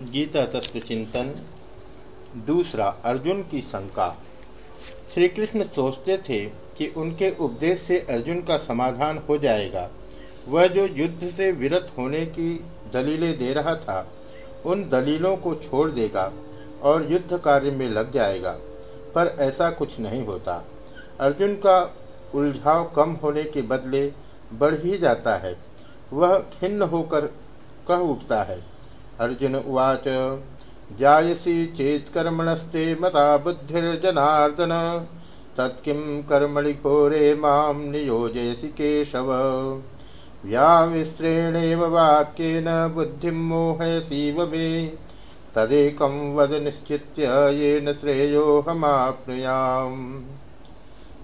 गीता तत्व चिंतन, दूसरा अर्जुन की शंका। श्री कृष्ण सोचते थे कि उनके उपदेश से अर्जुन का समाधान हो जाएगा। वह जो युद्ध से विरत होने की दलीलें दे रहा था, उन दलीलों को छोड़ देगा और युद्ध कार्य में लग जाएगा, पर ऐसा कुछ नहीं होता। अर्जुन का उलझाव कम होने के बदले बढ़ ही जाता है। वह खिन्न होकर कह उठता है अर्जुन उवाच, जायसी चेत्कर्मणस्ते मता बुद्धिर्जनार्दन। तत्किं कर्मणि घोरे माँ नियोजयसि केशव। व्याविश्रेणेव वाक्येन बुद्धिं मोहयसीव मे। तदेकं वद निश्चित्य येन श्रेयोहमाप्नुयाम्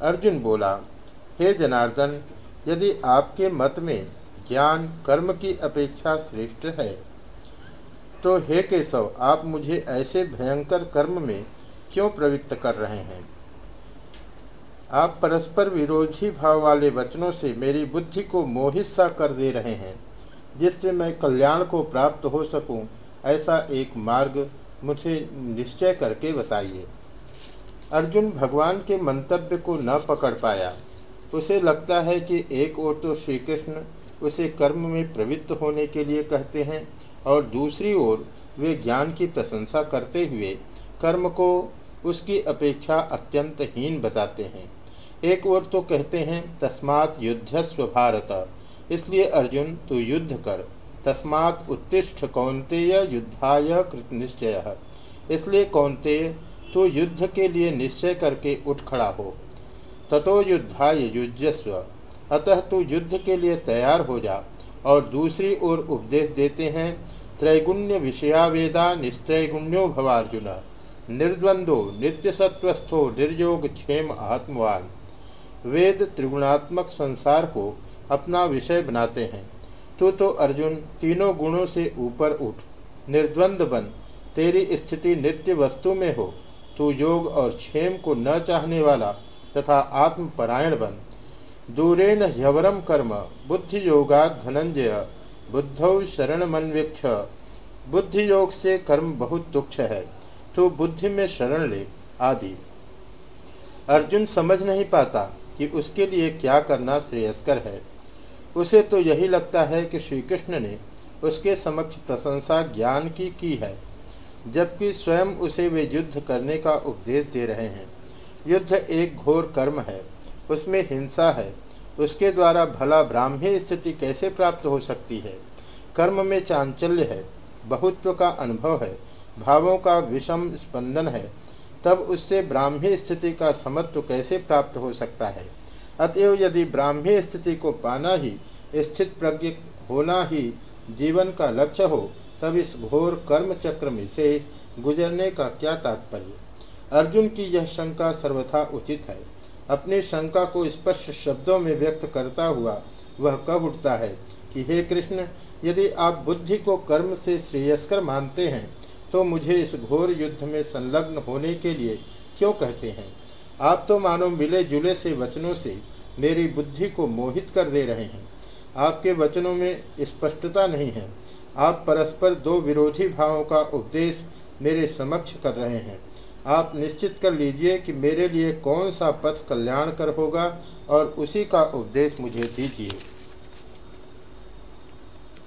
अर्जुन बोला, हे जनार्दन, यदि आपके मत में ज्ञान कर्म की अपेक्षा श्रेष्ठ है तो हे केशव, आप मुझे ऐसे भयंकर कर्म में क्यों प्रवृत्त कर रहे हैं? आप परस्पर विरोधी भाव वाले वचनों से मेरी बुद्धि को मोहित सा कर दे रहे हैं, जिससे मैं कल्याण को प्राप्त हो सकूँ, ऐसा एक मार्ग मुझे निश्चय करके बताइए। अर्जुन भगवान के मंतव्य को न पकड़ पाया। उसे लगता है कि एक ओर तो श्री कृष्ण उसे कर्म में प्रवृत्त होने के लिए कहते हैं और दूसरी ओर वे ज्ञान की प्रशंसा करते हुए कर्म को उसकी अपेक्षा अत्यंत हीन बताते हैं। एक ओर तो कहते हैं, तस्मात् युद्धस्व भारत। इसलिए अर्जुन, तू युद्ध कर। तस्मात् उत्तिष्ठ कौंतेय युद्धाय कृत निश्चय। इसलिए कौंतेय तू युद्ध के लिए निश्चय करके उठ खड़ा हो। ततो युद्धाय युजस्व अतः तू युद्ध के लिए तैयार हो जा। और दूसरी ओर उपदेश देते हैं त्रैगुण्य विषयावेदा निस्त्रैगुण्यो भवार्जुन। निर्द्वंदो नित्यसत्वस्थो निर्योग क्षेम आत्मवान। वेद त्रिगुणात्मक संसार को अपना विषय बनाते हैं। तो तो अर्जुन, तीनों गुणों से ऊपर उठ। निर्द्वंद बन, तेरी स्थिति नित्य वस्तु में हो। तू योग और क्षेम को न चाहने वाला तथा आत्मपरायण बन। दूरेण ह्यवरम कर्म, बुद्धि योगा धनंजय। बुद्धौ शरण मनवीक्ष बुद्धि योग से कर्म बहुत तुक्ष है तो बुद्धि में शरण ले, आदि। अर्जुन समझ नहीं पाता कि उसके लिए क्या करना श्रेयस्कर है। उसे तो यही लगता है कि श्री कृष्ण ने उसके समक्ष प्रशंसा ज्ञान की की है, जबकि स्वयं उसे वे युद्ध करने का उपदेश दे रहे हैं। युद्ध एक घोर कर्म है, उसमें हिंसा है उसके द्वारा भला ब्राह्मी स्थिति कैसे प्राप्त हो सकती है? कर्म में चांचल्य है, बहुत्व का अनुभव है, भावों का विषम स्पंदन है, तब उससे ब्राह्मी स्थिति का समत्व कैसे प्राप्त हो सकता है? अतएव यदि ब्राह्मी स्थिति को पाना ही, स्थित प्रज्ञ होना ही जीवन का लक्ष्य हो, तब इस घोर कर्म चक्र में से गुजरने का क्या तात्पर्य? अर्जुन की यह शंका सर्वथा उचित है। अपनी शंका को स्पष्ट शब्दों में व्यक्त करता हुआ वह कब उठता है कि हे कृष्ण, यदि आप बुद्धि को कर्म से श्रेयस्कर मानते हैं तो मुझे इस घोर युद्ध में संलग्न होने के लिए क्यों कहते हैं? आप तो मानो मिले जुले से वचनों से मेरी बुद्धि को मोहित कर दे रहे हैं। आपके वचनों में स्पष्टता नहीं है। आप परस्पर दो विरोधी भावों का उपदेश मेरे समक्ष कर रहे हैं। आप निश्चित कर लीजिए कि मेरे लिए कौन सा पथ कल्याणकर होगा और उसी का उपदेश मुझे दीजिए।